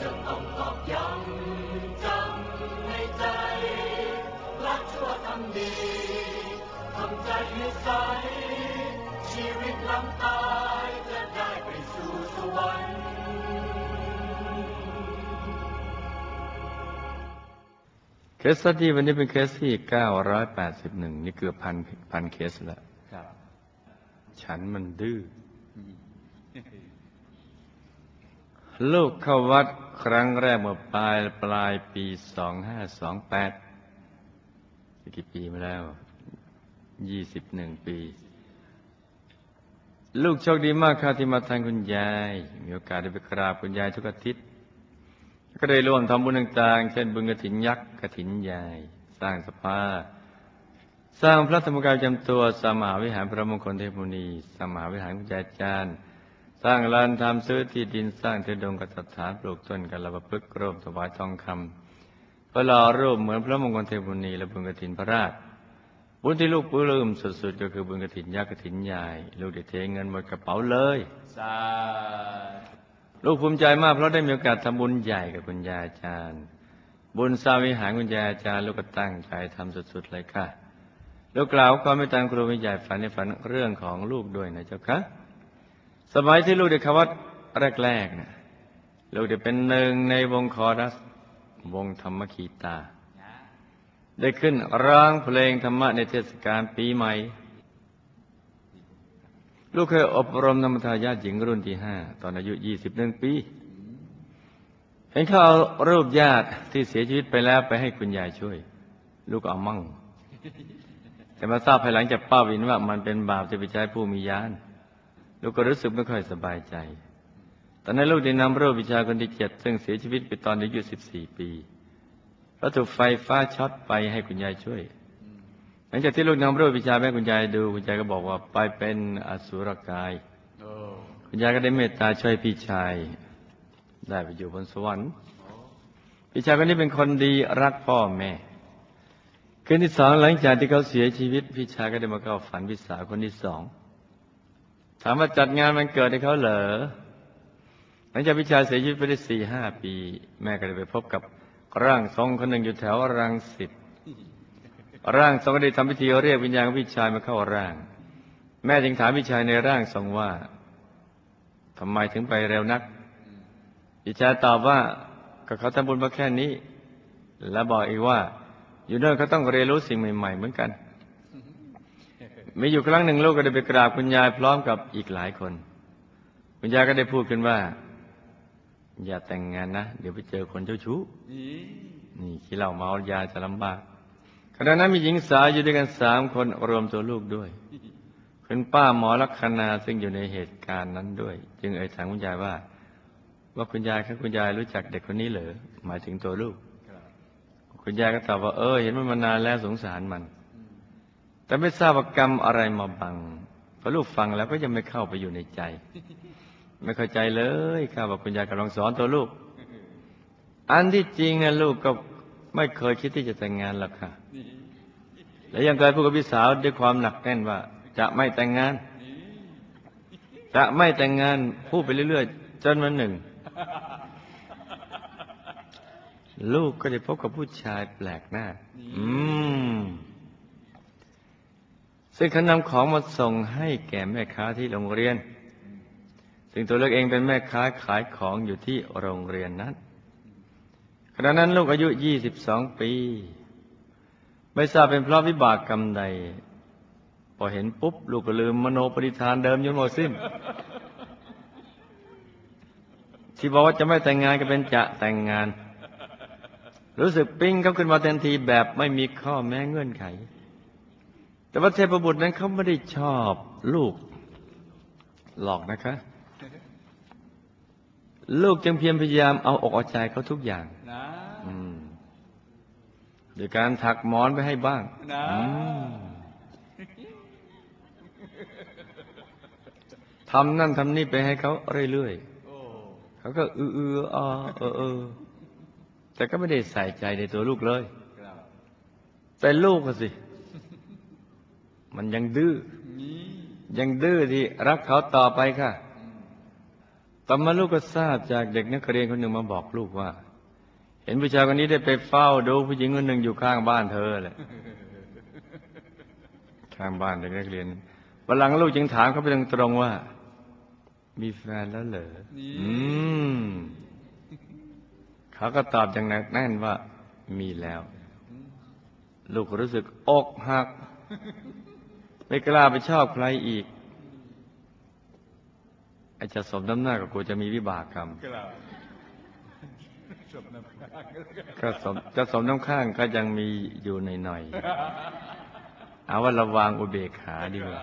จะต้องตอกย้ำจำในใจละชั่วทำดีทำใจให้ใสชีวิตหลังตายจะได้ไปสู่สวรรค์ case study วันนี้เป็นเคสที่ 981 นี่เกือบพันพันเคสแล้วครับฉันมันดื้อ ลูกเข้าวัดครั้งแรกเมื่อปลายปลายปี2528กี่ปีมาแล้ว21ปี ลูกโชคดีมากค่ะที่มาทางคุณยาย มีโอกาสได้ไปกราบคุณยายทุกอาทิตย์ ก็ได้ร่วมทำบุญต่างๆ เช่นบุญกระถินยักษ์กระถินใหญ่สร้างสภาสร้างพระธรรมกายจำตัว สมหาวิหารพระมงคลเทพมุนี สมหาวิหารคุณยายจารย์ สร้างลานทำซื้อที่ดินสร้างเทดงกสถานปลูกต้นกัลปะพฤกร่มถวายทองคำพื่อหล่อรูปเหมือนพระมงคลเทพุนีและบุญกฐินพระราชบุญที่ลูกปลื้มสุดๆ ก็คือบุญกฐินยักษ์กฐินใหญ่ ลูกได้เทเงินหมดกระเป๋าเลยสาลูกภูมิใจมากเพราะได้มีโอกาสทำบุญใหญ่กับคุณยายอาจารย์ บุญสาวิหารคุณยายอาจารย์ ลูกก็ตั้งใจทำสุดๆเลยค่ะ ลูกกล่าวความไม่ตามครูไม่ใหญ่ฝันในฝันเรื่องของลูกด้วยนะเจ้าคะ สมัยที่ลูกเด็กขวัดแรกๆนะลูกได้เป็นหนึ่งในวงคอรัส วงธรรมคีตา ได้ขึ้นร้องเพลงธรรมะในเทศกาลปีใหม่ ลูกเคยอบรมธรรมทายาทหญิงรุ่นที่ห้าตอนอายุยี่สิบหนึ่งปี เห็นเขาเอารูปญาติที่เสียชีวิตไปแล้วไปให้คุณยายช่วย ลูกเอามั่งแต่มาทราบภายหลังจากป้าวินว่ามันเป็นบาปจะไปใช้ผู้มียาน ลูกก็รู้สึกไม่ค่อยสบายใจ ตอนนั้นลูกได้นำรูปวิชาคนที่เจ็ดซึ่งเสียชีวิตไปตอนอายุสิบสี่ปีเพราะถูกไฟฟ้าช็อตไปให้คุณยายช่วย หลังจากที่ลูกนำรูปวิชาแม่คุณยายดู คุณยายก็บอกว่าไปเป็นอสุรกาย คุณยายก็ได้เมตตาช่วยพี่ชาย ได้ไปอยู่บนสวรรค์ พี่ชายคนนี้เป็นคนดีรักพ่อแม่คืนที่สองหลังจากที่เขาเสียชีวิต พี่ชายก็ได้มาเข้าฝันพี่สาวคนที่สอง ถามว่าจัดงานมันเกิดให้เขาเหรอหลังจากพี่ชายเสียชีวิตไปได้สี่ห้าปี แม่ก็ได้ไปพบกับร่างทรงคนหนึ่งอยู่แถวรังสิตร่างทรงก็ได้ทำพิธีเรียกวิญญาณพี่ชายมาเข้าร่าง แม่จึงถามพี่ชายในร่างทรงว่าทำไมถึงไปเร็วนักพี่ชายตอบว่าก็เขาทำบุญมาแค่นี้ และบอกอีกว่า อยู่นั่นเขาต้องเรียนรู้สิ่งใหม่ ๆ เหมือนกัน มีอยู่ครั้งหนึ่งลูกก็ได้ไปกราบคุณยายพร้อมกับอีกหลายคน คุณยายก็ได้พูดขึ้นว่า อย่าแต่งงานนะ เดี๋ยวไปเจอคนเจ้าชู้นี่นี่ขี้เหล้าเมายาจะลำบากขณะนั้นมีหญิงสาวอยู่ด้วยกันสามคนรวมตัวลูกด้วยคุณป้าหมอลักษณาซึ่งอยู่ในเหตุการณ์นั้นด้วย จึงเอ่ยถามคุณยายว่า ว่าคุณยายครับคุณยายรู้จักเด็กคนนี้เหรอหมายถึงตัวลูกครับคุณยายก็ตอบว่าเออเห็นมันมานานแล้วสงสารมัน แต่ไม่ทราบกรรมอะไรมาบังพอลูกฟังแล้วก็ยังไม่เข้าไปอยู่ในใจ ไม่เข้าใจเลยครับว่าคุณยายกำลังสอนตัวลูก อันที่จริงนะลูกก็ไม่เคยคิดที่จะแต่งงานหรอกค่ะ และยังเคยพูดกับพี่สาวด้วยความหนักแน่นว่า จะไม่แต่งงาน จะไม่แต่งงานพูดไปเรื่อยๆจนวันหนึ่ง ลูกก็ได้พบกับผู้ชายแปลกหน้า อืม ซึ่งเขานำของมาส่งให้แก่แม่ค้าที่โรงเรียน ซึ่งตัวเลือกเองเป็นแม่ค้าขายของอยู่ที่โรงเรียนนั้นขณะนั้นลูกอายุ 22 ปี ไม่ทราบเป็นเพราะวิบากกรรมใด พอเห็นปุ๊บ ลูกก็ลืมมโนปณิธานเดิมจนหมดสิ้น ที่บอกว่าจะไม่แต่งงานก็เป็นจะแต่งงาน รู้สึกปิ้งเขาขึ้นมาทันทีแบบไม่มีข้อแม้เงื่อนไข แต่ว่าเทพบุตรนั้นเขาไม่ได้ชอบลูกหลอกนะคะ ลูกจึงเพียรพยายามเอาอกเอาใจเขาทุกอย่างนะอืมโดยการถักหมอนไปให้บ้างนะอืมทำนั่นทำนี่ไปให้เขาเรื่อยโอ้ๆเขาก็เออเอออ่าเออเออแต่ก็ไม่ได้ใส่ใจในตัวลูกเลยครับแต่ลูกก็สิ มันยังดื้อนี่ยังดื้อที่รักเขาต่อไปค่ะต่อมาลูกก็ทราบจากเด็กนักเรียนคนหนึ่งมาบอกลูกว่า เห็นผู้ชายคนนี้ได้ไปเฝ้าดูผู้หญิงคนหนึ่งอยู่ข้างบ้านเธอแหละข้างบ้านเด็กนักเรียนวันหลังลูกจึงถามเขาไปตรงๆว่า มีแฟนแล้วเหรอนี่อืมเขาก็ตอบอย่างหนักแน่นว่า มีแล้ว ลูกก็รู้สึกอกหัก ไม่กล้าไปชอบใครอีกไอาจจะสมน้ำหน้ากับกูจะมีวิบากกรรมกล่าวจบน้ำค้างก็สมจะสมน้ำข้างก็ยังมีอยู่หน่อยๆเอาว่าระวังอุเบกขาดีกว่า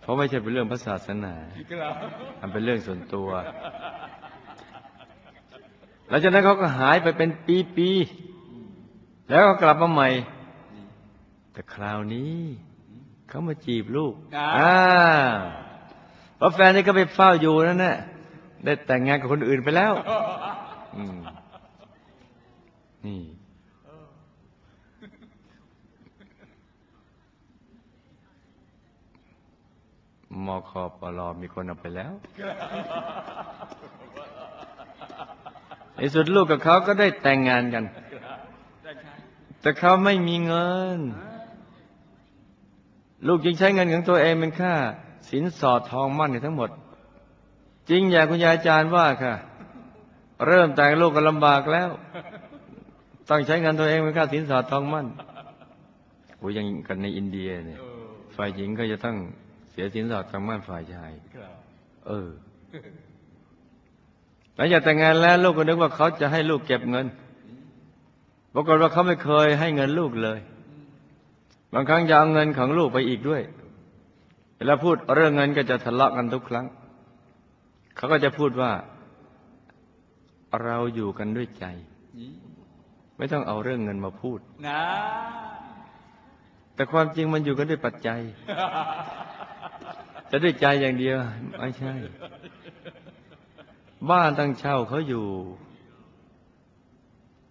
เพราะไม่ใช่เป็นเรื่องพระศาสนากล่าวมันเป็นเรื่องส่วนตัว หลังจากนั้นเขาก็หายไปเป็นปีๆแล้วก็กลับมาใหม่ แต่คราวนี้ เขามาจีบลูกอ่าเพราะแฟนนี่ก็ไปเฝ้าอยู่นั่นแหละได้แต่งงานกับคนอื่นไปแล้วอืมนี่มคปลมีคนเอาไปแล้วในสุดลูกกับเขาก็ได้แต่งงานกันได้ใช่แต่เขาไม่มีเงิน ลูกจึงใช้เงินของตัวเองเป็นค่า สินสอดทองมั่นในทั้งหมด จริงอย่างคุณยายอาจารย์ว่าค่ะ เริ่มแต่งลูกก็ลำบากแล้ว ต้องใช้เงินตัวเองเป็นค่าสินสอดทองมั่นโอ้ยยังกันในอินเดียเนี่ยเออฝ่ายหญิงก็จะต้องเสียสินสอดทองมั่นฝ่ายชายกล่าวเออหลังจากแต่งงานแล้วลูกก็นึกว่าเขาจะให้ลูกเก็บเงินปรากฏว่าเขาไม่เคยให้เงินลูกเลย บางครั้งจะเอาเงินของลูกไปอีกด้วย เวลาพูดเรื่องเงินก็จะทะเลาะกันทุกครั้ง เขาก็จะพูดว่า เราอยู่กันด้วยใจ ไม่ต้องเอาเรื่องเงินมาพูดนะแต่ความจริงมันอยู่กันด้วยปัจจัย จะด้วยใจอย่างเดียวไม่ใช่ บ้านตั้งเช่าเขาอยู่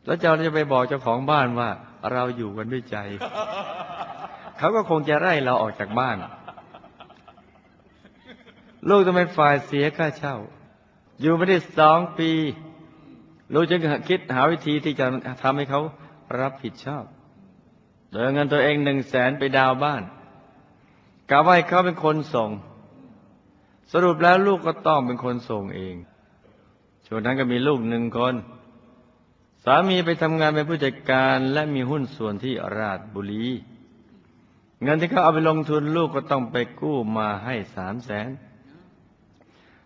แล้วเจ้าจะไปบอกเจ้าของบ้านว่า เราอยู่กันด้วยใจ เขาก็คงจะไล่เราออกจากบ้าน ลูกต้องเป็นฝ่ายเสียค่าเช่า อยู่ไม่ได้สองปี ลูกจึงคิดหาวิธีที่จะทำให้เขารับผิดชอบ โดยเอาเงินตัวเองหนึ่งแสนไปดาวบ้านกะว่าเขาเป็นคนส่ง สรุปแล้วลูกก็ต้องเป็นคนส่งเองช่วงนั้นก็มีลูกหนึ่งคน สามีไปทำงานเป็นผู้จัดการและมีหุ้นส่วนที่ราชบุรี เงินที่เขาเอาไปลงทุนลูกก็ต้องไปกู้มาให้สามแสน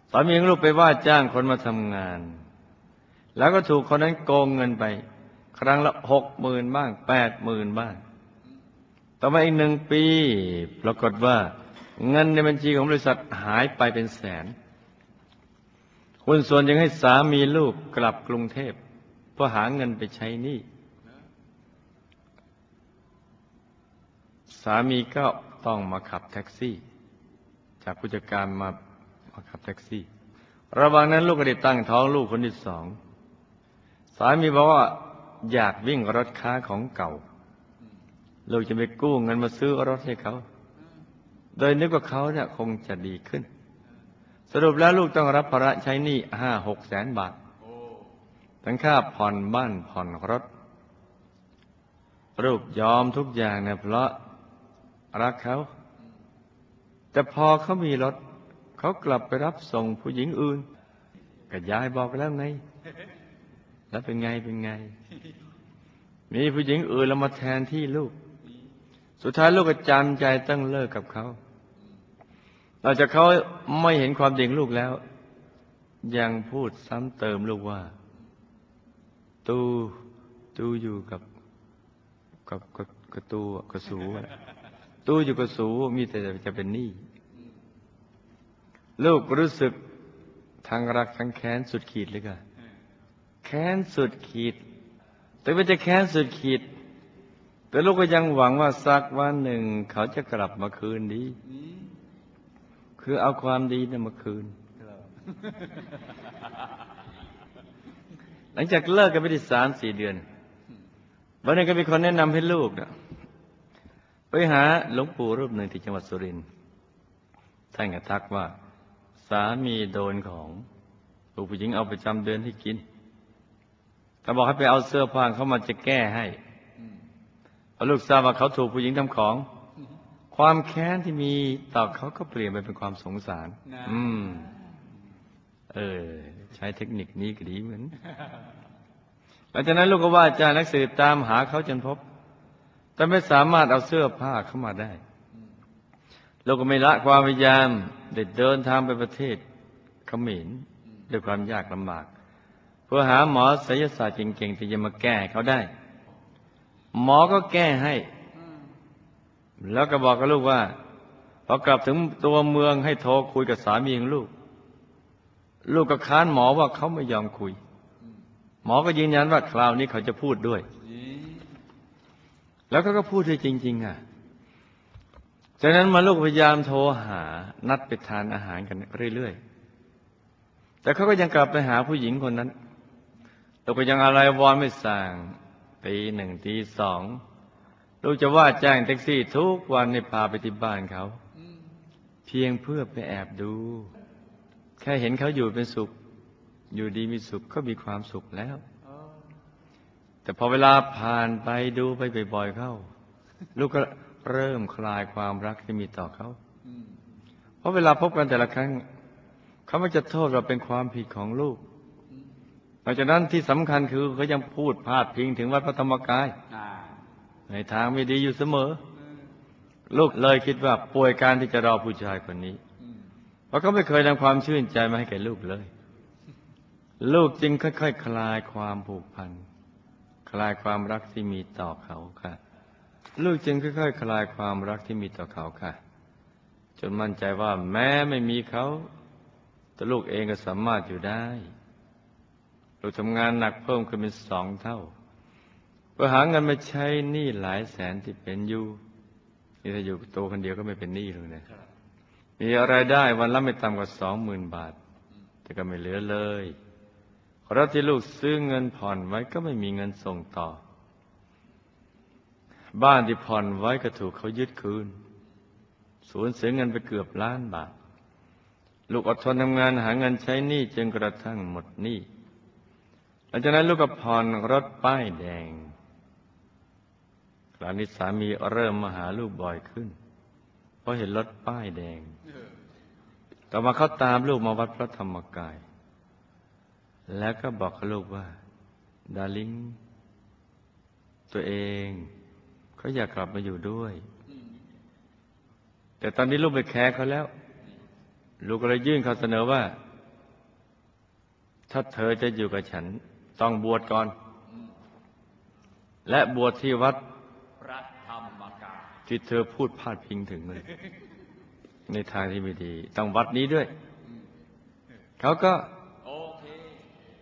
สามีของลูกไปว่าจ้างคนมาทำงาน แล้วก็ถูกคนนั้นโกงเงินไป ครั้งละหกหมื่นบ้างแปดหมื่นบ้าง ต่อมาอีกหนึ่งปี ปรากฏว่า เงินในบัญชีของบริษัทหายไปเป็นแสนหุ้นส่วนยังให้สามีลูกกลับกรุงเทพเพื่อหาเงินไปใช้หนี้ สามีก็ต้องมาขับแท็กซี่ จากผู้จัดการมามาขับแท็กซี่ ระหว่างนั้นลูกก็ได้ตั้งท้องลูกคนที่สอง สามีบอกว่าอยากวิ่งรถค้าของเก่า ลูกจะไปกู้เงินมาซื้อรถให้เขา โดยนึกว่าเขาเนี่ยคงจะดีขึ้น สรุปแล้วลูกต้องรับภาระใช้หนี้ห้าหกแสนบาท ทั้งค่าผ่อนบ้านผ่อนรถลูกยอมทุกอย่างเนี่ยเพราะ รักเขา แต่พอเขามีรถ เขากลับไปรับส่งผู้หญิงอื่นก็ยายบอกแล้วไง แล้วเป็นไงเป็นไง มีผู้หญิงอื่นแล้วมาแทนที่ลูก สุดท้ายลูกก็จำใจต้องเลิกกับเขาหลังจากเขาไม่เห็นความดีของลูกแล้ว ยังพูดซ้ำเติมลูกว่า ตูตูอยู่กับกับกับกับตูอะกับสู อะตูอยู่กับสูมีแต่จะเป็นหนี้ลูกรู้สึกทั้งรักทั้งแค้นสุดขีดเลยค่ะแค้นสุดขีด แต่ว่าจะแค้นสุดขีด แต่ลูกก็ยังหวังว่าสักวันหนึ่ง เขาจะกลับมาคืนดี คือเอาความดีนี่ยมาคืน หลังจากเลิกกันไปได้สามสี่เดือนวันหนึงก็มีคนแนะนำให้ลูกนะ ไปหาหลวงปู่รูปหนึ่งที่จังหวัดสุรินทร์ท่านก็ทักว่า สามีโดนของลูกผู้หญิงเอาประจำเดือนที่กินก็บอกให้ไปเอาเสื้อผ้าเขามาจะแก้ให้พอลูกทราบว่าเขาถูกผู้หญิงทำของ ความแค้นที่มีต่อเขาก็เปลี่ยนไปเป็นความสงสารนะอืม เออ ใช้เทคนิคนี้ก็ดีเหมือนหลังจากนั้นลูกก็ว่าจานักสืบตามหาเขาจนพบ แต่ไม่สามารถเอาเสื้อผ้าเข้ามาได้ลูกก็ไม่ละความพยายามเด็ดเดินทางไปประเทศเขมรด้วยความยากลำบาก เพื่อหาหมอศิลศาสตร์เก่งๆที่จะมาแก้เขาได้ หมอก็แก้ให้ แล้วก็บอกกับลูกว่าพอกลับถึงตัวเมืองให้โทรคุยกับสามีของลูก ลูกก็ค้านหมอว่าเขาไม่ยอมคุย หมอก็ยืนยันว่าคราวนี้เขาจะพูดด้วย แล้วก็ก็พูดด้วยจริง ๆ อะจากนั้นมาลูกพยายามโทรหานัดไปทานอาหารกันเรื่อยๆ แต่เขาก็ยังกลับไปหาผู้หญิงคนนั้นลูกก็ยังอะไรวอนไม่สั่งตีหนึ่งตีสองลูกจะว่าจ้างแท็กซี่ทุกวันให้พาไปที่บ้านเขา เพียงเพื่อไปแอบดู แค่เห็นเขาอยู่เป็นสุข อยู่ดีมีสุขก็มีความสุขแล้ว แต่พอเวลาผ่านไปดูไปบ่อยๆเข้า ลูกก็เริ่มคลายความรักที่มีต่อเขาเพราะเวลาพบกันแต่ละครั้ง เขาไม่จะโทษเราเป็นความผิดของลูกหลังจากนั้นที่สำคัญคือเขายังพูดพาดพิงถึงวัดพระธรรมกายในทางไม่ดีอยู่เสมอ ลูกเลยคิดว่าป่วยการที่จะรอผู้ชายคนนี้เพราะเขาไม่เคยนำความชื่นใจมาให้แก่ลูกเลย ลูกจึงค่อยๆคลายความผูกพัน คลายความรักที่มีต่อเขาค่ะ ลูกจึงค่อยๆ คลายความรักที่มีต่อเขาค่ะ จนมั่นใจว่าแม้ไม่มีเขา แต่ลูกเองก็สามารถอยู่ได้ ลูกทำงานหนักเพิ่มขึ้นเป็นสองเท่าเพื่อหาเงินมาใช้หนี้หลายแสนที่เป็นอยู่นี่ถ้าอยู่ตัวคนเดียวก็ไม่เป็นหนี้เลยนะมีอะไรายได้วันละไม่ต่ำกว่าสองหมื่นบาท แต่ก็ไม่เหลือเลยขอ รับที่ลูกซื้อเงินผ่อนไว้ก็ไม่มีเงินส่งต่อ บ้านที่ผ่อนไว้ก็ถูกเขายึดคืน สูญเสียเงินไปเกือบล้านบาท ลูกอดทนทำงานหาเงินใช้หนี้จนกระทั่งหมดหนี้หลังจากนั้นลูกก็ผ่อนรถป้ายแดงคราวนี้สามีเริ่มมาหาลูกบ่อยขึ้น เพราะเห็นรถป้ายแดง ต่อมาเขาตามลูกมาวัดพระธรรมกาย แล้วก็บอกกับลูกว่า ดาริงตัวเองเขาอยากกลับมาอยู่ด้วย แต่ตอนนี้ลูกไปแคร์เขาแล้ว ลูกก็เลยยื่นเข้อเสนอว่า ถ้าเธอจะอยู่กับฉัน ต้องบวชก่อน และบวชที่วัดพระธรรมกายที่เธอพูดพาดพิงถึงเลย ในทางที่ไม่ดี ต้องวัดนี้ด้วย เขาก็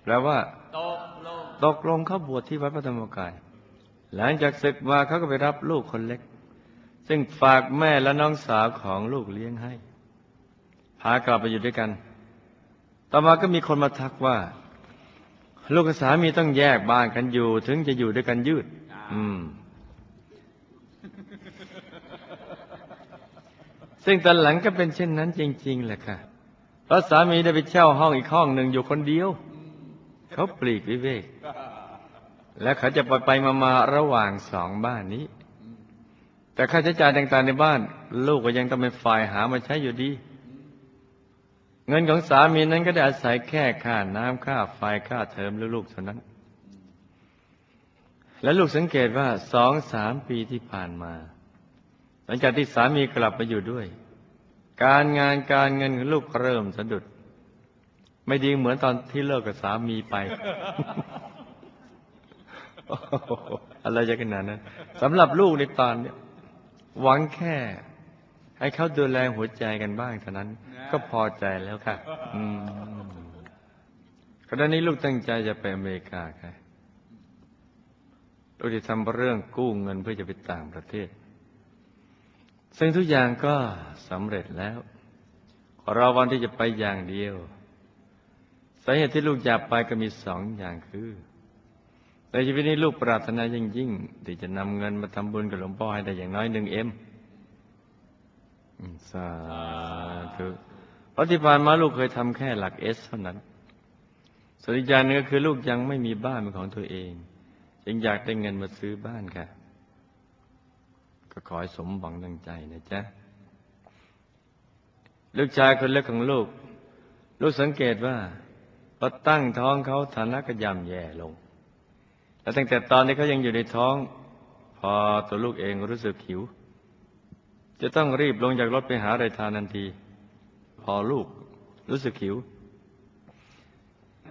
แปลว่าตกลงตกลงเขาบวชที่วัดพระธรรมกาย หลังจากศึกมาเขาก็ไปรับลูกคนเล็ก ซึ่งฝากแม่และน้องสาวของลูกเลี้ยงให้ พากลับไปอยู่ด้วยกัน ต่อมาก็มีคนมาทักว่า ลูกกับสามีต้องแยกบ้านกันอยู่ ถึงจะอยู่ด้วยกันยืด อืม ซึ่งตอนหลังก็เป็นเช่นนั้นจริง ๆ แหละค่ะเพราะสามีได้ไปเช่าห้องอีกห้องหนึ่งอยู่คนเดียว เขาปลีกวิเวก และเขาจะไปไปมามาระหว่างสองบ้านนี้ แต่ค่าใช้จ่ายต่าง ๆ ในบ้าน ลูกก็ยังต้องเป็นฝ่ายหามาใช้อยู่ดี เงินของสามีนั้นก็ได้อาศัยแค่ค่าน้ำค่าไฟค่าเทอมลูกๆเท่านั้น และลูกสังเกตว่าสองสามปีที่ผ่านมา หลังจากที่สามีกลับมาอยู่ด้วย การงานการเงินของลูกเริ่มสะดุด ไม่ดีเหมือนตอนที่เลิกกับสามีไปโอ้โหอะไรจะขนาดนั้นสำหรับลูกในตอนเนี้ยหวังแค่ ให้เขาดูแลหัวใจกันบ้างเท่านั้น ก็พอใจแล้วค่ะ อืมขณะนี้ลูกตั้งใจจะไปอเมริกาค่ะลูกจะทำเรื่องกู้เงินเพื่อจะไปต่างประเทศ ซึ่งทุกอย่างก็สำเร็จแล้วขอรอวันที่จะไปอย่างเดียวสาเหตุที่ลูกอยากไปก็มีสองอย่างคือในชีวิตนี้ลูกปรารถนายิ่งยิ่งๆที่จะนำเงินมาทำบุญกับหลวงพ่อให้ได้อย่างน้อยหนึ่งเอ็มสาเถอะเพราะที่ผ่านมาลูกเคยทำแค่หลักเอสเท่านั้นส่วนอีกอย่างนึงก็คือลูกยังไม่มีบ้านเป็นของตัวเองจึงอยากได้เงินมาซื้อบ้านค่ะ ก็ขอให้สมหวังดังใจนะจ๊ะลูกชายคนเล็กของลูก ลูกสังเกตว่า พอตั้งท้องเขาฐานะก็ย่ำแย่ลง และตั้งแต่ตอนที่เขายังอยู่ในท้อง พอตัวลูกเองรู้สึกหิว จะต้องรีบลงจากรถไปหาอะไรทานทันที พอลูกรู้สึกหิว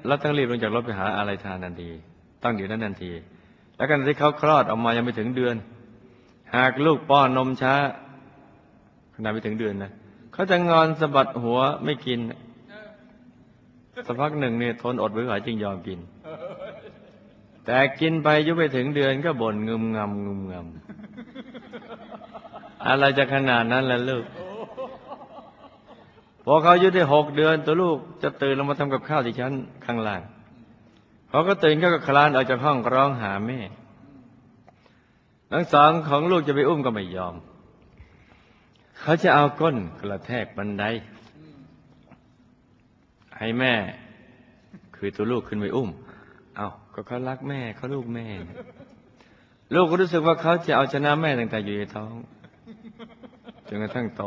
แล้วต้องรีบลงจากรถไปหาอะไรทานทันที ตั้งเดี๋ยวนั้นทันที แล้วกันที่เขาคลอดออกมายังไม่ถึงเดือน หากลูกป้อนนมช้าขนาดไม่ถึงเดือนนะเขาจะงอนสะบัดหัวไม่กิน สักพักหนึ่งเนี่ยทนอดไม่ไหวจึงยอมกิน แต่กินไปยุไปถึงเดือนก็บ่นงึมงำงึมงำอะไรจะขนาดนั้นล่ะลูกพอเขาอายุได้หกเดือนตัวลูกจะตื่นลงมาทำกับข้าวที่ชั้นข้างล่างเขาก็ตื่นก็คลานออกจากห้องร้องหาแม่ทั้งสองของลูกจะไปอุ้มก็ไม่ยอม เขาจะเอาก้นกระแทกบันได ให้แม่ คือตัวลูกขึ้นไปอุ้ม เอาก็เขารักแม่เขาลูกแม่ ลูกก็รู้สึกว่าเขาจะเอาชนะแม่ตั้งแต่อยู่ในท้องจนกระทั่งโต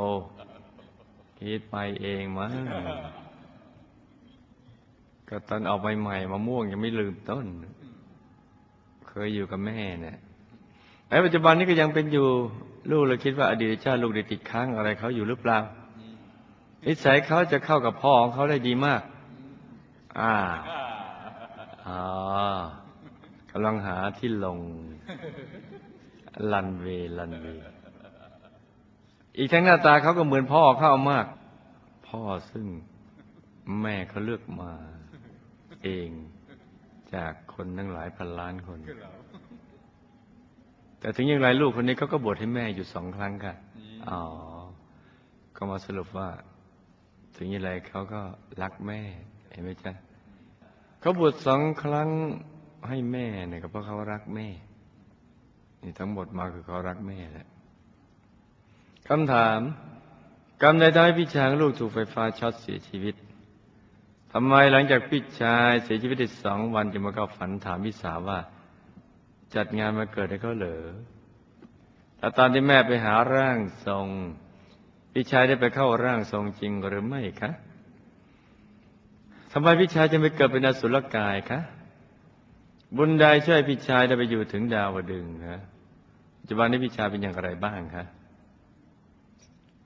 คิดไปเองมั้งก็ตอนออกใหม่ๆมะม่วงยังไม่ลืมต้น เคยอยู่กับแม่เนี่ยไอ้ปัจจุบันนี้ก็ยังเป็นอยู่ลูกเลยคิดว่าอดีตชาติลูกได้ติดค้างอะไรเขาอยู่หรือเปล่า นิสัยเขาจะเข้ากับพ่อของเขาได้ดีมาก อ่าอ๋อกำลังหาที่ลง ลันเวลันเว อีกทั้งหน้าตาเขาก็เหมือนพ่อเข้ามาก พ่อซึ่งแม่เขาเลือกมา เองจากคนทั้งหลายพันล้านคน แต่ถึงอย่างไรลูกคนนี้เขาก็บวชให้แม่อยู่สองครั้งค่ะ อ๋อ ก็มาสรุปว่า ถึงย่างไรเขาก็รักแม่ เห็นไหมจ๊ะเขาบวชสองครั้งให้แม่เนี่ยก็เพราะเขารักแม่ นี่ทั้งหมดมาคือเขารักแม่แหละคำถามกรรมใดทำให้พี่ชายของลูกถูกไฟฟ้าช็อตเสียชีวิตทำไมหลังจากพี่ชายเสียชีวิตได้สองวันจึงมาเข้าฝันถามพี่สาวว่า จัดงานมาเกิดให้เขาเหรอแล้วตอนที่แม่ไปหาร่างทรง พี่ชายได้ไปเข้าร่างทรงจริงหรือไม่คะทำไมพี่ชายจึงไปเกิดเป็นอสุรกายคะบุญใดช่วยพี่ชายได้ไปอยู่ถึงดาวดึงคะปัจจุบันนี้พี่ชายเป็นอย่างไรบ้างคะ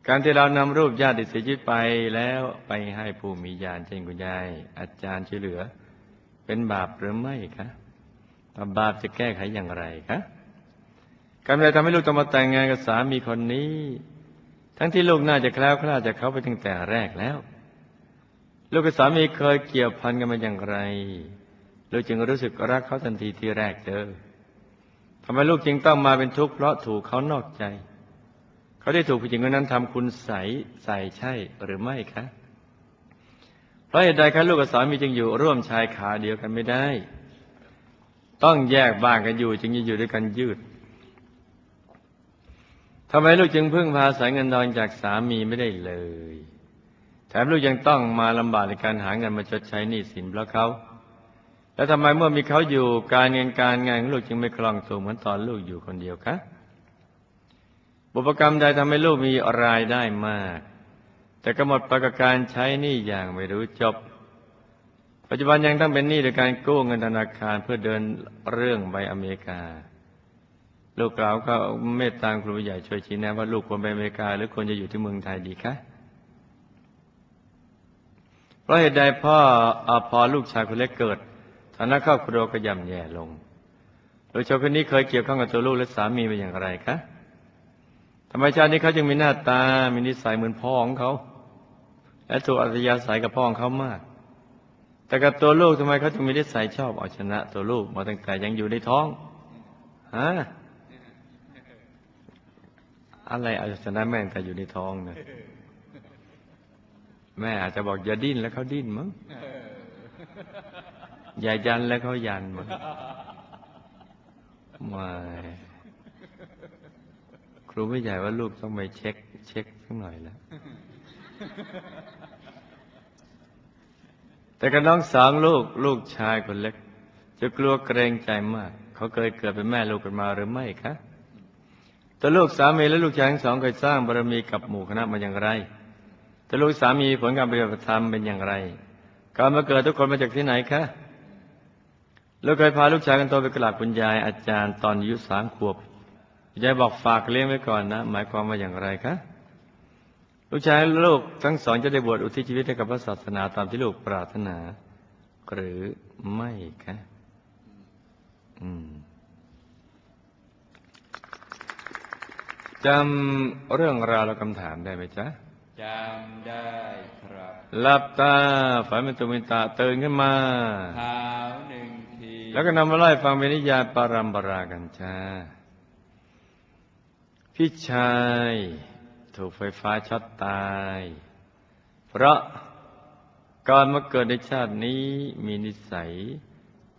การที่เรานำรูปญาติเสียชีวิตไปแล้วไปให้ผู้มีญาณเช่นคุณยาย อาจารย์ช่วยเหลือ เป็นบาปหรือไม่คะถ้าบาปจะแก้ไขอย่างไรคะกรรใดทำให้ลูกต้องมาแต่งงานกับสามีคนนี้ ทั้งที่ลูกน่าจะแคล้วคลาดจากเขาไปตั้งแต่แรกแล้ว ลูกกับสามีเคยเกี่ยวพันกันมาอย่างไรลูกจึงรู้สึกรักเขาทันทีที่แรกเจอทำไมลูกจึงต้องมาเป็นทุกข์เพราะถูกเขานอกใจ เขาได้ถูกผู้หญิงคนนั้นทำคุณใสใส่ใช่หรือไม่คะเพราะเหตุใดคะลูกกับสามีจึงอยู่ร่วมชายขาเดียวกันไม่ได้ ต้องแยกบ้านกันอยู่จึงจะอยู่ด้วยกันยืด ทำไมลูกจึงพึ่งพาสายเงินทองจากสามีไม่ได้เลย แถมลูกยังต้องมาลำบากในการหาเงินมาชดใช้หนี้สินเพราะเขา แล้วทำไมเมื่อมีเขาอยู่การเงินการงานของลูกจึงไม่คล่องตัวเหมือนตอนลูกอยู่คนเดียวคะบุพกรรมใดทำให้ลูกมีรายได้มาก แต่ก็หมดประกการใช้หนี้อย่างไม่รู้จบ ปัจจุบันยังต้องเป็นหนี้โดยการกู้เงินธนาคารเพื่อเดินเรื่องไปอเมริกา ลูกกล่าวก็เมตตาครูใหญ่ช่วยชี้แนะว่าลูกควรไปอเมริกาหรือควรจะอยู่ที่เมืองไทยดีคะเพราะเหตุใดพ่ออพอลูกชายคนเล็กเกิดฐานะครอบครัวก็ย่ำแย่ลงโดยชายคนนี้เคยเกี่ยวข้องกับตัวลูกและสามีเป็นอย่างไรคะธรรมชาตินี้เขาจึงมีหน้าตา มีนิสัยเหมือนพ่อของเขา และถูกอัธยาศัยกับพ่อของเขามาก แต่กับตัวลูกทำไมเขาจึงมีนิสัยชอบเอาชนะ ตัวลูกมาตั้งแต่ยังอยู่ในท้องฮะ อะไรเอาชนะแม่ตั้งแต่อยู่ในท้องเนี่ยแม่อาจจะบอกอย่าดิ้นแล้วเขาดิ้นมั้งอย่ายันแล้วเขายันมั้งไม่ครูไม่ใหญ่ว่าลูกต้องไปเช็ค เช็คสักหน่อยแล้วแต่กับน้องสองลูก ลูกชายคนเล็ก จะกลัวเกรงใจมาก เขาเคยเกิดเป็นแม่ลูกกันมาหรือไม่คะ ตัวลูกสามีและลูกชายทั้งสองเคยสร้างบารมีกับหมู่คณะมาอย่างไรตัวลูกสามีผลการปฏิบัติธรรมเป็นอย่างไร การมาเกิดทุกคนมาจากที่ไหนคะเราเคยพาลูกชายกันโตไปกราบคุณยายอาจารย์ตอนอายุสามขวบยายบอกฝากเลี้ยงไว้ก่อนนะ หมายความว่าอย่างไรคะลูกชายและลูกทั้งสองจะได้บวชอุทิศชีวิตให้กับพระศาสนาตามที่ลูกปรารถนา หรือไม่คะอืม จำเรื่องราวและคำถามได้ไหมจ๊ะจำได้ครับหลับตาฝันเป็นตุมิตาตื่นขึ้นมาเท้าหนึ่งทีแล้วก็นำมาไล่ฟังเป็นนิยายปารัมปรากันจ้าพี่ชายถูกไฟฟ้าช็อตตาย เพราะก่อนมาเกิดในชาตินี้มีนิสัย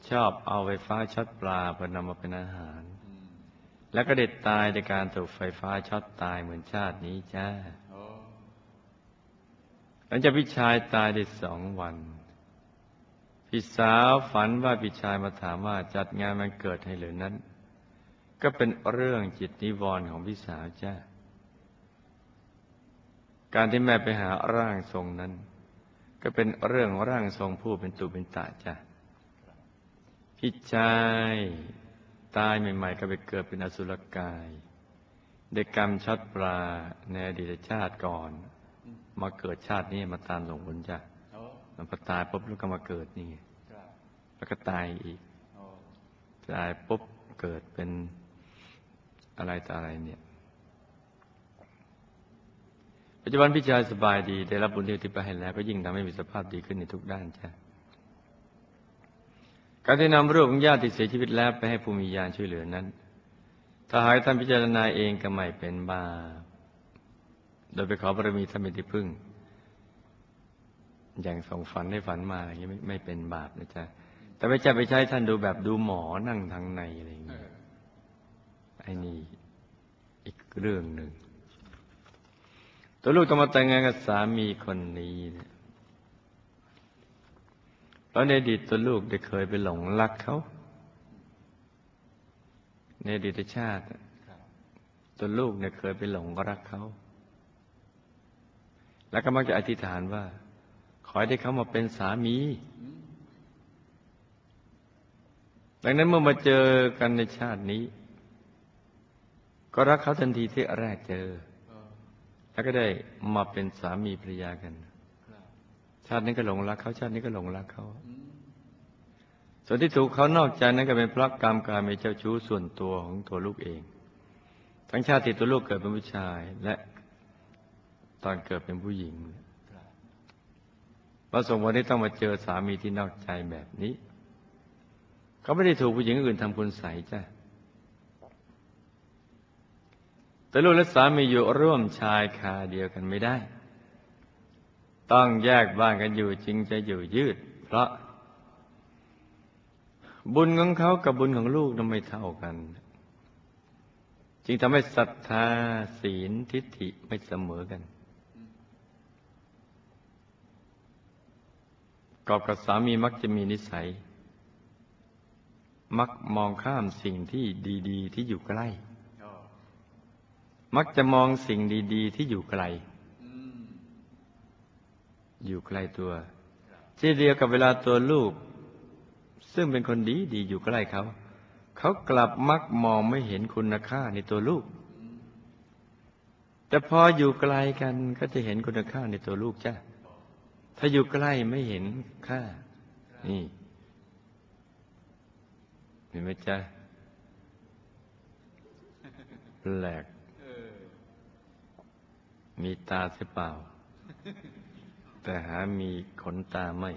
ชอบเอาไฟฟ้าช็อตปลาเพื่อนำมาเป็นอาหารอืม แล้วก็เด็ดตายในการถูกไฟฟ้าช็อตตายเหมือนชาตินี้จ้าโอ้หลังจากพี่ชายตายได้สองวัน พี่สาวฝันว่าพี่ชายมาถามว่าจัดงานมันเกิดให้หรือนั้น ก็เป็นเรื่องจิตนิวรณ์ของพี่สาวจ้าการที่แม่ไปหาร่างทรงนั้น ก็เป็นเรื่องร่างทรงผู้เป็นตุเป็นตาจ้าพี่ชาย ตายใหม่ ๆ ก็ไปเกิดเป็นอสุรกายได้กรรมช็อตปลาในอดีตชาติก่อน มาเกิดชาตินี้มาตามหลงบุญจ้ะโอ้มันพอตายปุ๊บแล้วก็มาเกิดนี่แล้วก็ตายอีกตายปุ๊บเกิดเป็นอะไรต่ออะไรเนี่ย ปัจจุบันพี่ชายสบายดี ได้รับบุญที่อุที่ไปให้แล้ว ก็ยิ่งทำให้มีสภาพดีขึ้นในทุกด้านจ้ะ การที่นำรูปของญาติที่เสียชีวิตแล้วไปให้ผู้มีญาณช่วยเหลือนั้น ถ้าหากท่านพิจารณาเองก็ไม่เป็นบาปโดยไปขอบารมีท่านเป็นที่พึ่ง อย่างส่งฝันให้ฝันมาอย่างนี้ไม่ไม่เป็นบาปนะจ๊ะแต่ไม่ใช่ไปใช้ท่านดูแบบดูหมอนั่งทางในอะไรอย่างเอเงี้ยไอ้นี่อีกเรื่องหนึ่งตัวลูกต้องมาแต่งงานกับสามีคนนี้เนี่ย เพราะในอดีตตัวลูกได้เคยไปหลงรักเขาในอดีตชาติตัวลูกเนี่ยเคยไปหลงรักเขา แล้วก็มักจะอธิษฐานว่า ขอให้ได้เขามาเป็นสามี ดังนั้นเมื่อมาเจอกันในชาตินี้ ก็รักเขาทันทีที่แรกเจอ แล้วก็ได้มาเป็นสามีภรรยากัน ชาตินี้ก็หลงรักเขาชาตินี้ก็หลงรักเขา ส่วนที่ถูกเขานอกใจนั้นก็เป็นเพราะกรรมการมีเจ้าชู้ส่วนตัวของตัวลูกเอง ทั้งชาติที่ตัวลูกเกิดเป็นผู้ชายและตอนเกิดเป็นผู้หญิงครับมาส่งวันนี้ต้องมาเจอสามีที่นอกใจแบบนี้ เขาไม่ได้ถูกผู้หญิงอื่นทำคุณใสยจ้ะแต่ลูกและสามีอยู่ร่วมชายคาเดียวกันไม่ได้ ต้องแยกบ้านกันอยู่จึงจะอยู่ยืด เพราะ บุญของเขากับบุญของลูกนั้นไม่เท่ากัน จึงทำให้ศรัทธาศีลทิฏฐิไม่เสมอกันกอบกับสามีมักจะมีนิสัย มักมองข้ามสิ่งที่ดี ๆ ที่อยู่ใกล้ มักจะมองสิ่งดี ๆ ที่อยู่ไกล อยู่ไกลตัวเช่นเดียวกับเวลาตัวลูก ซึ่งเป็นคนดีดีอยู่ใกล้เขา เขากลับมักมองไม่เห็นคุณค่าในตัวลูก แต่พออยู่ไกลกันก็จะเห็นคุณค่าในตัวลูกจ้ะถ้าอยู่ใกล้ไม่เห็นค่า นี่เห็นไหมจ๊ะแปลกเออมีตาเสียเปล่า แต่หามีขนตาไม่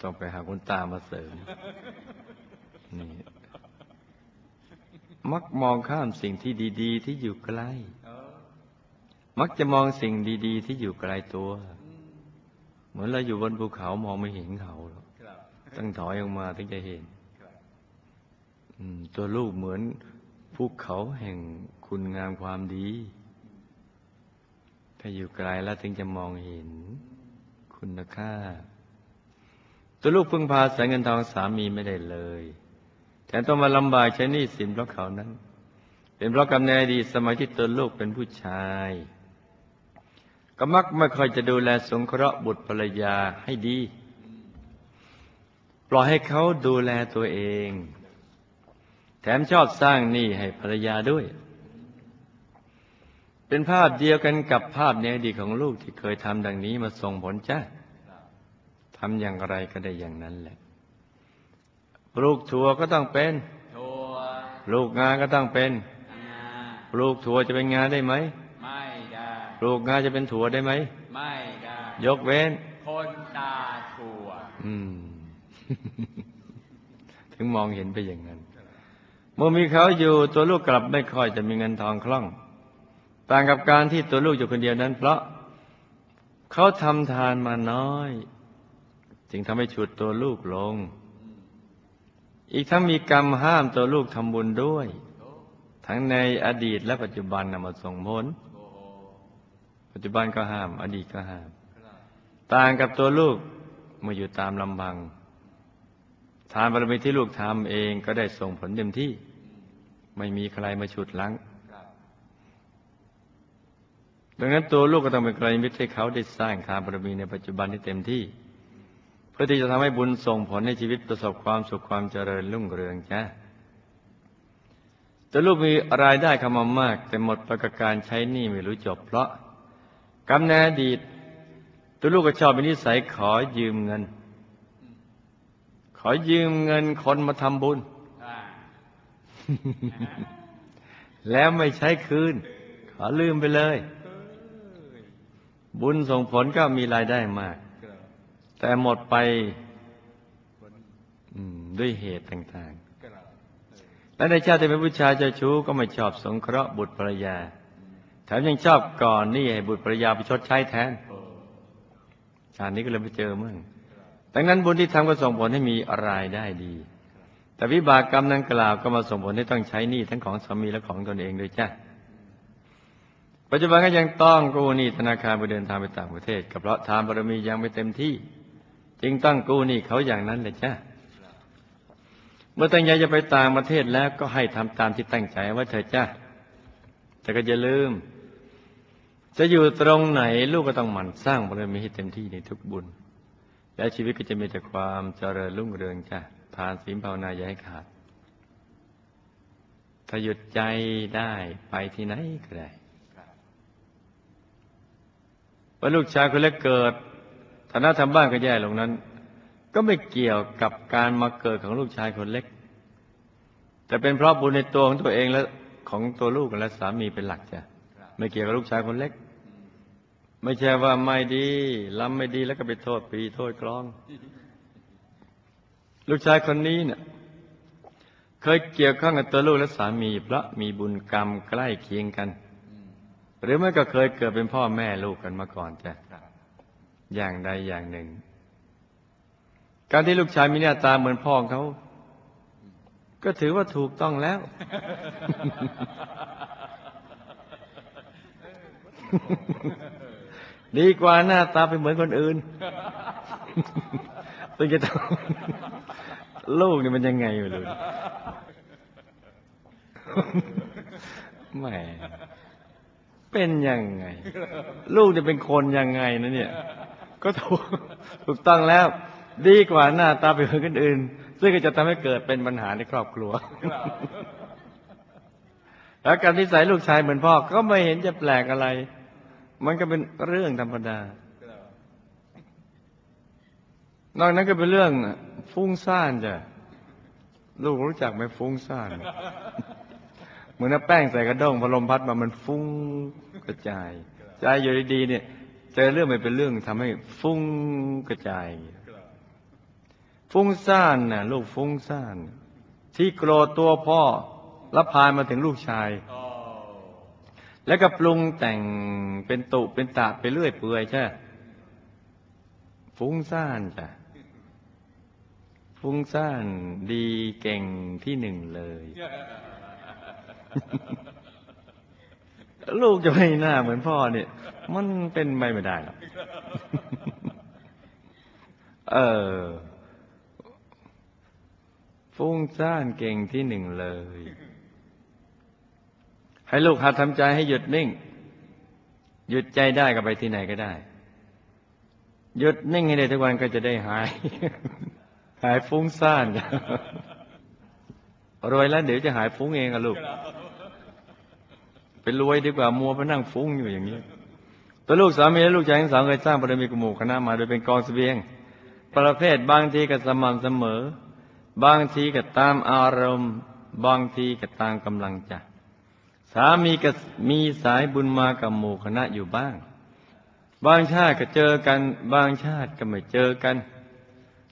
ต้องไปหาขนตามาเสริม นี่ มักมองข้ามสิ่งที่ดี ๆ ที่อยู่ใกล้ มักจะมองสิ่งดี ๆ ที่อยู่ไกลตัว เหมือนเราอยู่บนภูเขามองไม่เห็นเขาหรอกต้องถอยออกมาถึงจะเห็นตัวลูกเหมือนภูเขาแห่งคุณงามความดี ถ้าอยู่ไกลแล้วถึงจะมองเห็นคุณค่า ตัวลูกพึ่งพาสายเงินทองสามีไม่ได้เลยแถมต้องมาลำบากใช้หนี้สินเพราะเขานั้น เป็นเพราะกำเนิดดีสมัยที่ตัวลูกเป็นผู้ชาย ก็มักไม่ค่อยจะดูแลสงเคราะห์บุตรภรรยาให้ดี ปล่อยให้เขาดูแลตัวเอง แถมชอบสร้างหนี้ให้ภรรยาด้วย เป็นภาพเดียวกันกับภาพในอดีตของลูกที่เคยทำดังนี้มาส่งผลจ้าทำอย่างไรก็ได้อย่างนั้นแหละ ลูกถั่วก็ต้องเป็นทัวลูกงาก็ต้องเป็นงาลูกถั่วจะเป็นงาได้ไหม ไม่ได้ ลูกงาจะเป็นถั่วได้ไหม ไม่ได้ ยกเว้น คนตาทัวอืม ถึงมองเห็นไปอย่างนั้น เมื่อมีเขาอยู่ตัวลูกกลับไม่ค่อยจะมีเงินทองคล่อง ต่างกับการที่ตัวลูกอยู่คนเดียวนั้น เพราะเขาทำทานมาน้อย จึงทำให้ฉุดตัวลูกลง อีกทั้งมีกรรมห้ามตัวลูกทำบุญด้วย ทั้งในอดีตและปัจจุบันนำมาส่งผลปัจจุบันก็ห้าม อดีตก็ห้าม ต่างกับตัวลูกมื่อยู่ตามลำพัง ทานบารมีที่ลูกทำเองก็ได้ส่งผลเต็มที่ ไม่มีใครมาฉุดลั้ง ดังนั้นตัวลูกก็ต้องเป็นกรณีมิตรให้เขาได้สร้างทานบารมีในปัจจุบันที่เต็มที่ เพื่อที่จะทำให้บุญส่งผลให้ชีวิตประสบความสุขความเจริญรุ่งเรืองจ้าตัวลูกมีรายได้เข้ามามาก แต่หมดไปกับการใช้หนี้ไม่รู้จบเพราะกำเนิดอดีตตัวลูกก็ชอบเป็นนิสัยขอยืมเงิน ขอยืมเงินคนมาทำบุญอ่าแล้วไม่ใช้คืน ขอลืมไปเลย บุญส่งผลก็มีรายได้มากครับแต่หมดไปคนอืมด้วยเหตุต่างครับๆและในชาติที่เป็นผู้ชายเจ้าชู้ก็ไม่ชอบสงเคราะห์บุตรภรรยา แถมยังชอบก่อนหนี่ให้บุตรภรรยาไปชดใช้แทนโอ้ชาตินี้ก็เลยไปเจอมั่งดังนั้นบุญที่ทำก็ส่งผลให้มีรายได้ดี แต่วิบากกรรมนั้นกล่าวก็มาส่งผลให้ต้องใช้หนี้ทั้งของสามีและของตนเองด้วยจ้ะ ปัจจุบันก็ยังต้องกู้หนี้ธนาคารไปเดินทางไปต่างประเทศก็เพราะทานบารมียังไม่เต็มที่ จึงต้องกู้หนี้เขาอย่างนั้นเลยจ้ะเมื่อตั้งใจจะไปต่างประเทศแล้วก็ให้ทำตามที่ตั้งใจไว่าเธอจ้ะแต่ก็อย่าลืม จะอยู่ตรงไหนลูกก็ต้องหมั่นสร้างบารมีให้เต็มที่ในทุกบุญ และชีวิตก็จะมีแต่ความเจริญรุ่งเรืองจ้ะทานศีลภาวนาอย่าให้ขาดถ้าหยุดใจได้ไปที่ไหนก็ได้ ครับ ว่าลูกชายคนเล็กเกิดฐานะทำบ้านก็แย่ลงนั้น ก็ไม่เกี่ยวกับการมาเกิดของลูกชายคนเล็ก แต่เป็นเพราะบุญในตัวของตัวเองและของตัวลูกและสามีเป็นหลักจ้ะไม่เกี่ยวกับลูกชายคนเล็ก ไม่ใช่ว่าไม่ดีล้ำไม่ดีแล้วก็ไปโทษปีโทษกลอง ลูกชายคนนี้เนี่ยเคยเกี่ยวข้องกับตัวลูกและสามีเพราะมีบุญกรรมใกล้เคียงกัน หรือไม่ก็เคยเกิดเป็นพ่อแม่ลูกกันมาก่อนจ้ะครับอย่างใดอย่างหนึ่ง การที่ลูกชายมีหน้าตาเหมือนพ่อของเขา ก็ถือว่าถูกต้องแล้ว ดีกว่าหน้าตาไปเหมือนคนอื่นซึ่งจะต้องลูกนี่มันยังไงไม่รู้แหม เป็นยังไง ลูกจะเป็นคนยังไงนะเนี่ย ก็ถูกถูกต้องแล้ว ดีกว่าหน้าตาไปเหมือนคนอื่น ซึ่งก็จะทำให้เกิดเป็นปัญหาในครอบครัว แล้วการที่ใส่ลูกชายเหมือนพ่อ ก็ไม่เห็นจะแปลกอะไร มันก็เป็นเรื่องธรรมดาครับนอกนั้นก็เป็นเรื่องฟุ้งซ่านจ้ะลูกรู้จักไหมฟุ้งซ่าน เหมือนน้ำแป้งใส่กระด้งพอลมพัดมามันฟุ้งกระจายใจอยู่ดีๆเนี่ย เจอเรื่องไม่เป็นเรื่องทำให้ฟุ้งกระจาย ฟุ้งซ่านน่ะลูกฟุ้งซ่าน ที่โกรธตัวพ่อแล้วพายมาถึงลูกชายแล้วก็ปรุงแต่งเป็นตุเป็นตะไปเรื่อยเปื่อยใช่ ฟุ้งซ่านจ้ะ ฟุ้งซ่านดีเก่งที่หนึ่งเลย ลูกจะไม่หน้าเหมือนพ่อเนี่ย มันเป็นไม่ไม่ได้หรอกเออฟุ้งซ่านเก่งที่หนึ่งเลย ให้ลูกหัดทำใจให้หยุดนิ่ง หยุดใจได้ก็ไปที่ไหนก็ได้ หยุดนิ่งให้ได้ทุกวันก็จะได้หาย หายฟุ้งซ่านกันรวยแล้วเดี๋ยวจะหายฟุ้งเองอะลูก เป็นรวยดีกว่ามัวไปนั่งฟุ้งอยู่อย่างนี้ตัวลูกสามีและลูกชายทั้งสองเคยสร้างบารมีกบหมู่คณะมาโดยเป็นกองเสบียง ประเภทบางทีก็สม่ำเสมอ บางทีก็ตามอารมณ์ บางทีก็ตามกำลังใจสามีก็มีสายบุญมากับหมู่คณะอยู่บ้าง บางชาติก็เจอกัน บางชาติก็ไม่เจอกัน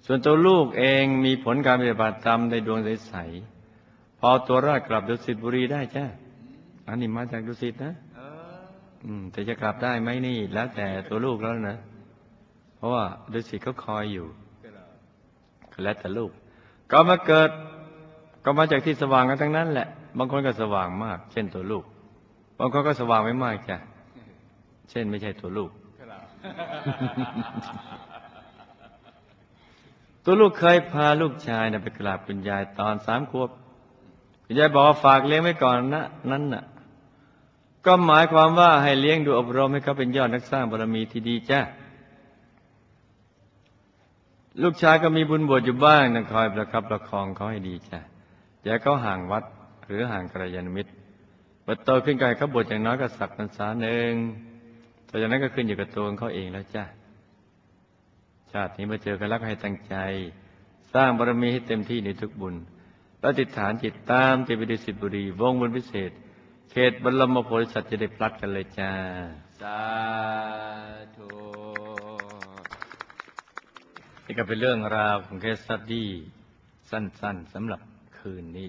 ส่วนตัวลูกเองมีผลการปฏิบัติธรรมในดวงใสๆพอตัวรอดกลับดุสิตบุรีได้จ้า อันนี้มาจากดุสิตนะเอออืมแต่จะกลับได้ไหมนี่ แล้วแต่ตัวลูกแล้วนะ เพราะว่าดุสิตเขาคอยอยู่ก็แล้วแต่ลูก ก็มาเกิด ก็มาจากที่สว่างกันทั้งนั้นแหละ บางคนก็สว่างมาก เช่นตัวลูก บางคนก็สว่างไม่มากจ้ะ เช่นไม่ใช่ตัวลูกครับตัวลูกเคยพาลูกชายนะไปกราบคุณยายตอนสามขวบ คุณยายบอกว่าฝากเลี้ยงไว้ก่อนนะ นั้นน่ะ ก็หมายความว่าให้เลี้ยงดูอบรมให้เขาเป็นยอดนักสร้างบารมีที่ดีจ้าลูกชายก็มีบุญบวชอยู่บ้างนะคอยประคับประคองเขาให้ดีจ้ะอย่าเขาห่างวัดหรือห่างกัลยาณมิตรพอโตขึ้นก็ให้เขาบวชอย่างน้อยก็สักพรรษาหนึ่งต่อจากนั้นก็ขึ้นอยู่กับตัวของเขาเองแล้วจ้าชาตินี้มาเจอกันแล้วก็ให้ตั้งใจ สร้างบารมีให้เต็มที่ในทุกบุญแล้วติดฐานจิตตามเจวิดิสิบุรีวงบุญพิเศษ เขตบรมโพธิสัตว์จะได้พลัดกันเลยจ้า สาธุนี่ก็เป็นเรื่องราวของเคสสตดี้สั้นๆสำหรับคืนนี้